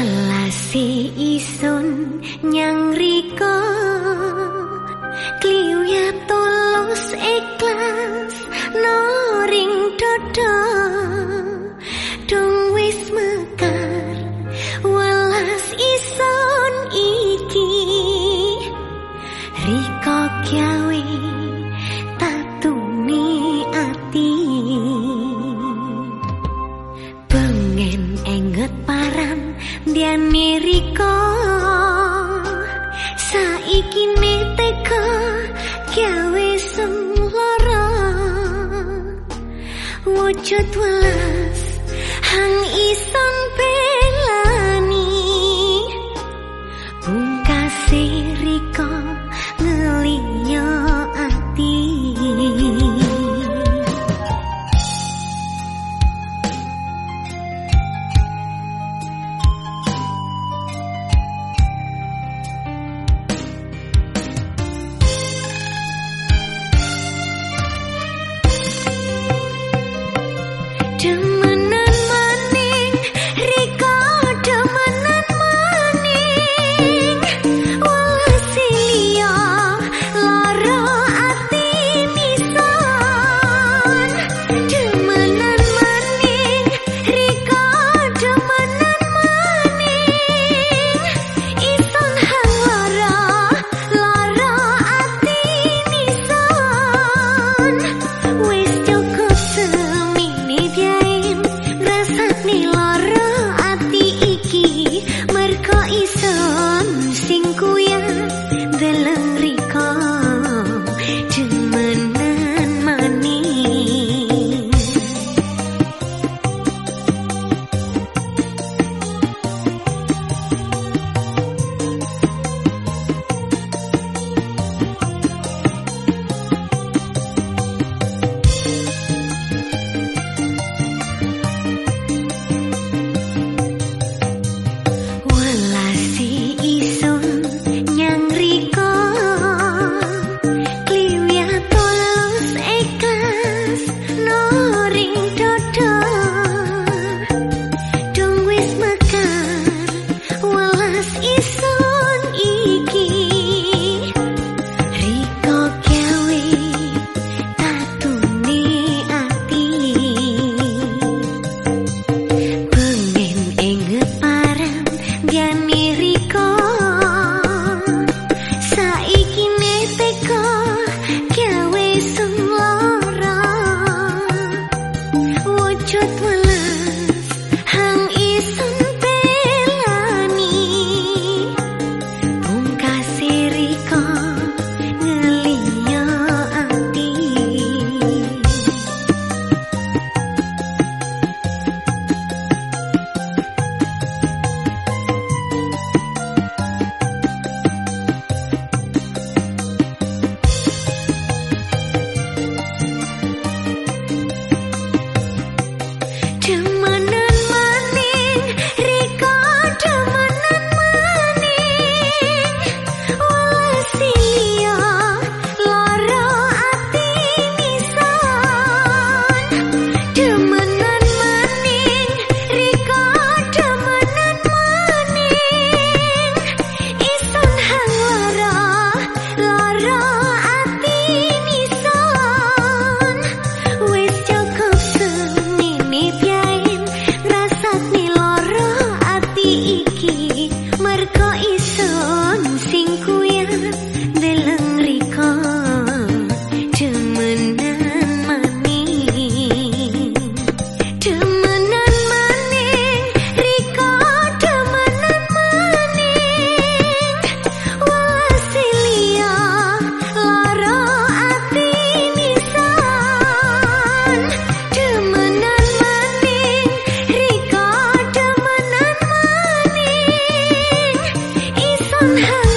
Walasi isun nyang riko. Kliuyap tulus ikhlas noring dodo. Dong wis mekar Walas isun iki. Riko kiawi 吞了 की somehow